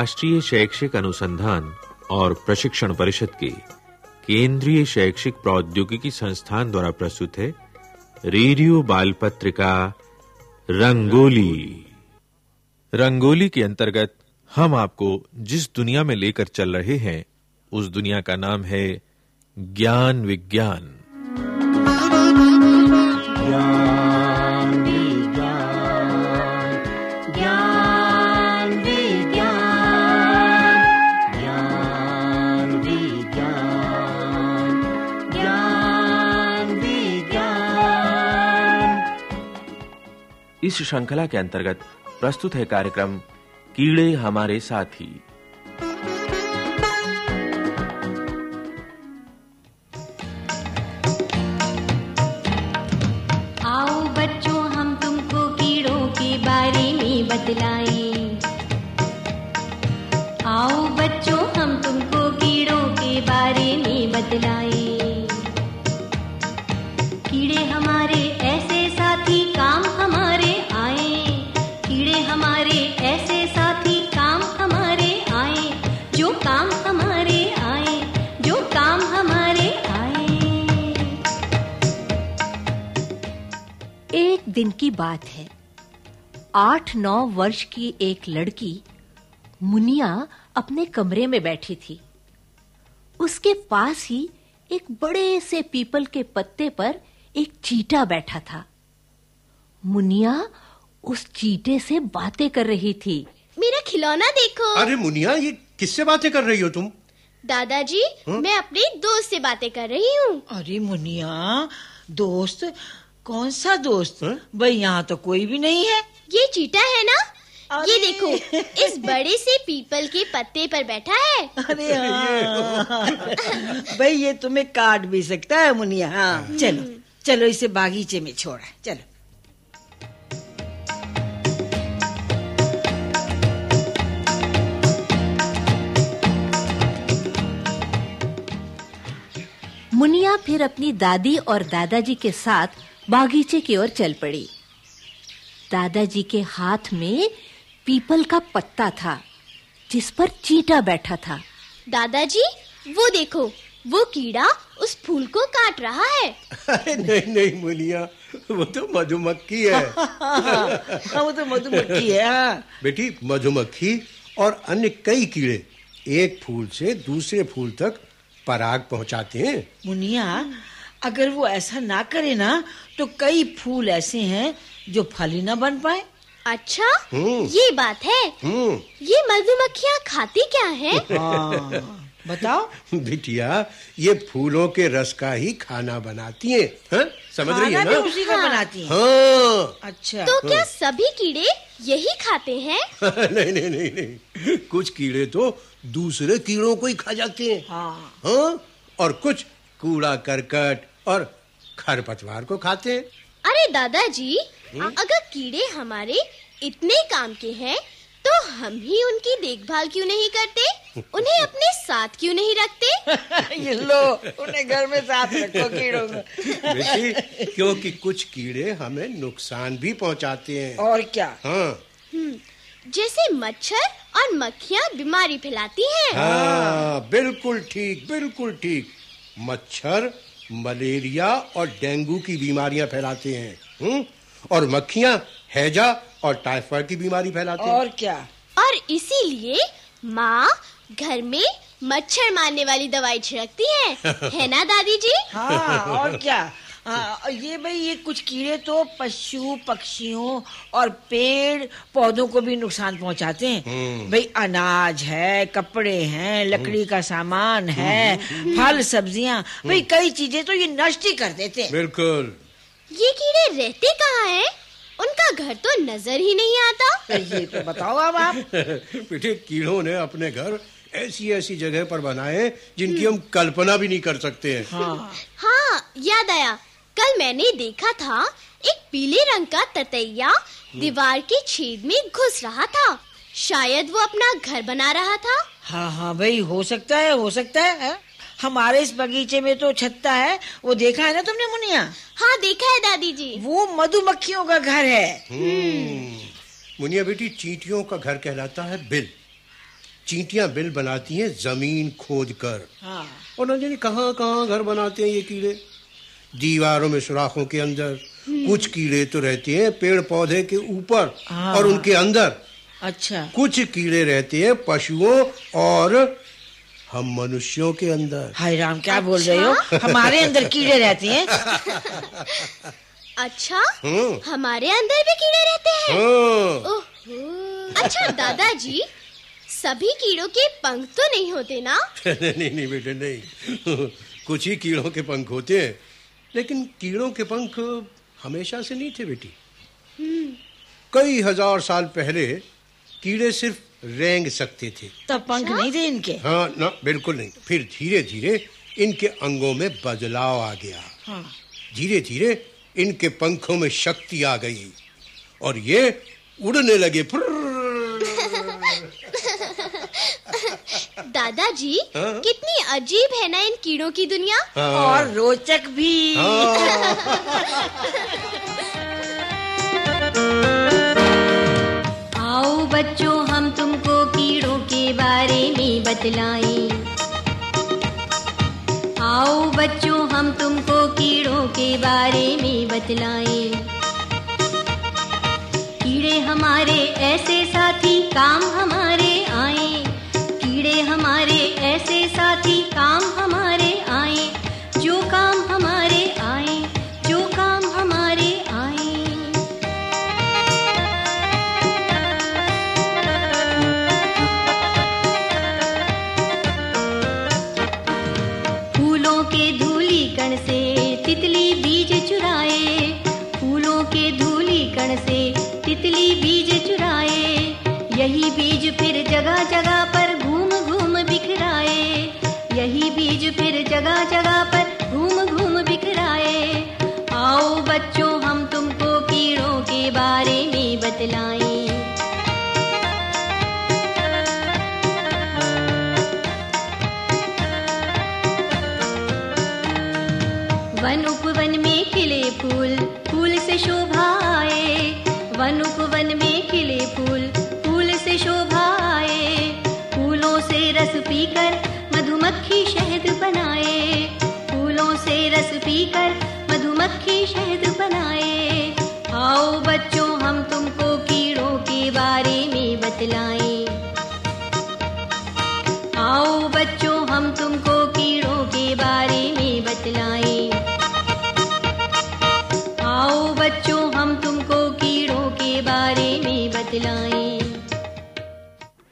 राष्ट्रीय शैक्षिक अनुसंधान और प्रशिक्षण परिषद के केंद्रीय शैक्षिक प्रौद्योगिकी संस्थान द्वारा प्रस्तुत है रेडियो बाल पत्रिका रंगोली। रंगोली के अंतर्गत हम आपको जिस दुनिया में लेकर चल रहे हैं, उस दुनिया का नाम है ज्ञान विज्ञान। ज्ञान इस श्रृंखला के अंतर्गत प्रस्तुत है कार्यक्रम, कीड़े हमारे साथी। आओ बच्चों, हम तुमको कीड़ों के बारे में बतलाएँ। दिन की बात है। आठ नौ वर्ष की एक लड़की मुनिया अपने कमरे में बैठी थी। उसके पास ही एक बड़े से पीपल के पत्ते पर एक चीटा बैठा था। मुनिया उस चीटे से बातें कर रही थी। मेरा खिलौना देखो। अरे मुनिया ये किससे बातें कर रही हो तुम? दादाजी मैं अपने दोस्त से बातें कर रही हूँ। अरे मुनिया दोस्त कौन सा दोस्त? हैं? भाई यहाँ तो कोई भी नहीं है। ये चीटा है ना? ये देखो इस बड़े से पीपल के पत्ते पर बैठा है। अरे हाँ। भाई ये तुम्हें काट भी सकता है मुनिया। हाँ चलो चलो इसे बागीचे में छोड़ा चलो। मुनिया फिर अपनी दादी और दादाजी के साथ बागीचे की ओर चल पड़ी। दादाजी के हाथ में पीपल का पत्ता था जिस पर चीटा बैठा था। दादाजी वो देखो वो कीड़ा उस फूल को काट रहा है। नहीं नहीं मुनिया वो तो मधुमक्खी है। हाँ वो तो मधुमक्खी है हाँ। बेटी मधुमक्खी और अन्य कई कीड़े एक फूल से दूसरे फूल तक पराग पहुंचाते हैं। मुनिया अगर वो ऐसा ना करे ना तो कई फूल ऐसे हैं जो फल ही ना बन पाए। अच्छा? हम्म। ये बात है। हम्म। ये मधुमक्खियाँ खाती क्या है? हाँ बताओ। बिटिया ये फूलों के रस का ही खाना बनाती हैं हैं? समझ रही खाना है भी ना उसी का बनाती है। हाँ। अच्छा। तो क्या सभी कीड़े यही खाते हैं? नहीं नहीं नहीं नहीं। कुछ कीड़े तो दूसरे कीड़ों को ही खा जाते हैं। हाँ। हाँ? और कुछ कूड़ा करकट और खरपतवार को खाते। हैं अरे दादाजी अगर कीड़े हमारे इतने काम के हैं तो हम ही उनकी देखभाल क्यों नहीं करते? उन्हें अपने साथ क्यों नहीं रखते? ये लो उन्हें घर में साथ रखो कीड़ों को। बेटी क्योंकि कुछ कीड़े हमें नुकसान भी पहुंचाते हैं। और क्या? हाँ जैसे मच्छर और मक्खियाँ बीमारी फैलाती हैं। हाँ बिल्कुल ठीक बिल्कुल ठीक। मच्छर मलेरिया और डेंगू की बीमारियाँ फैलाते हैं हुँ? और मक्खियाँ हैजा और टाइफाइड की बीमारी फैलाते हैं। और क्या? और इसीलिए माँ घर में मच्छर मारने वाली दवाई छिड़कती है। है ना दादी जी? हाँ और क्या? हाँ, ये भाई ये कुछ कीड़े तो पशु पक्षियों और पेड़ पौधों को भी नुकसान पहुंचाते हैं। भाई अनाज है कपड़े हैं लकड़ी का सामान है फल सब्ज़ियाँ। भाई कई चीज़ें तो ये नष्ट ही कर देते हैं। बिल्कुल। ये कीड़े रहते कहाँ हैं? उनका घर तो नज़र ही नहीं आता। तो ये तो बताओ अब आप। बेटे कीड़ों ने अपने घर ऐसी ऐसी जगह पर बनाए जिनकी हम कल्पना भी नहीं कर सकते हैं। हाँ। हाँ याद आया। कल मैंने देखा था एक पीले रंग का ततैया दीवार के छेद में घुस रहा था। शायद वो अपना घर बना रहा था। हाँ हाँ भाई हो सकता है हो सकता है हाँ? हमारे इस बगीचे में तो छत्ता है वो देखा है ना तुमने मुनिया? हाँ देखा है दादी जी। वो मधुमक्खियों का घर है। मुनिया बेटी चींटियों का घर कहलाता है बिल। चींटियाँ बिल बनाती हैं ज़मीन खोद कर हाँ। और न जाने कहाँ कहाँ घर बनाते हैं ये कीड़े? दीवारों में सुराखों के अंदर। कुछ कीड़े तो रहते हैं पेड़ पौधे के ऊपर हाँ। और उनके अंदर। अच्छा। कुछ कीड़े रहते हैं पशुओं और हम मनुष्यों के अंदर। हाय राम क्या अच्छा? बोल रहे हो? हमारे अंदर कीड़े रहते हैं। अच्छा हम्म। हमारे अंदर भी कीड़े रहते हैं? हाँ अच्छा दादाजी सभी कीड़ों के पंख तो नहीं होते ना? नहीं नहीं नहीं बेटे नहीं। कुछ ही कीड़ों के पंख होते हैं। लेकिन कीड़ों के पंख हमेशा से नहीं थे बेटी। कई हज़ार साल पहले कीड़े सिर्फ़ रेंग सकते थे। तब पंख नहीं थे इनके? हाँ ना बिल्कुल नहीं। फिर धीरे धीरे इनके अंगों में बदलाव आ गया। हाँ। धीरे धीरे इनके पंखों में शक्ति आ गई और ये उड़ने लगे दादाजी हाँ? कितनी अजीब है ना इन कीड़ों की दुनिया। और रोचक भी। आओ बच्चों हम तुमको कीड़ों के बारे में बतलाएँ। आओ बच्चों हम तुमको कीड़ों के बारे में बतलाएँ। कीड़े हमारे ऐसे साथी काम हमारे आए। कीड़े हमारे, ऐसे साथी काम हमारे आए, जो काम हमारे आए, जो काम हमारे आए। फूलों के धूली कण से तितली बीज चुराए, फूलों के धूली कण से तितली बीज चुराए, यही बीज फिर जगह जगह पर फिर जगह जगह पर घूम घूम बिखराए। आओ बच्चों, हम तुमको कीड़ों के बारे में बतलाएँ। वन उपवन में खिले फूल फूल से शोभा आए। वन उपवन में खिले फूल फूल से शोभा आए। फूलों से रस पीकर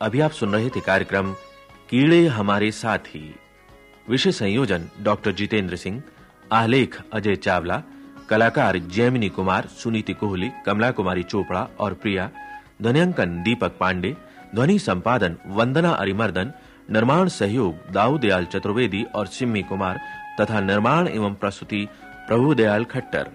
अभी आप सुन रहे थे कार्यक्रम कीड़े हमारे साथी। विषय संयोजन डॉक्टर जितेंद्र सिंह, आलेख अजय चावला, कलाकार जैमिनी कुमार, सुनीति कोहली, कमला कुमारी चोपड़ा और प्रिया, ध्वनियांकन दीपक पांडे, ध्वनि संपादन वंदना अरिमर्दन, निर्माण सहयोग दाऊदयाल चतुर्वेदी और सिम्मी कुमार, तथा निर्माण एवं प्रस्तुति प्रभुदयाल खट्टर।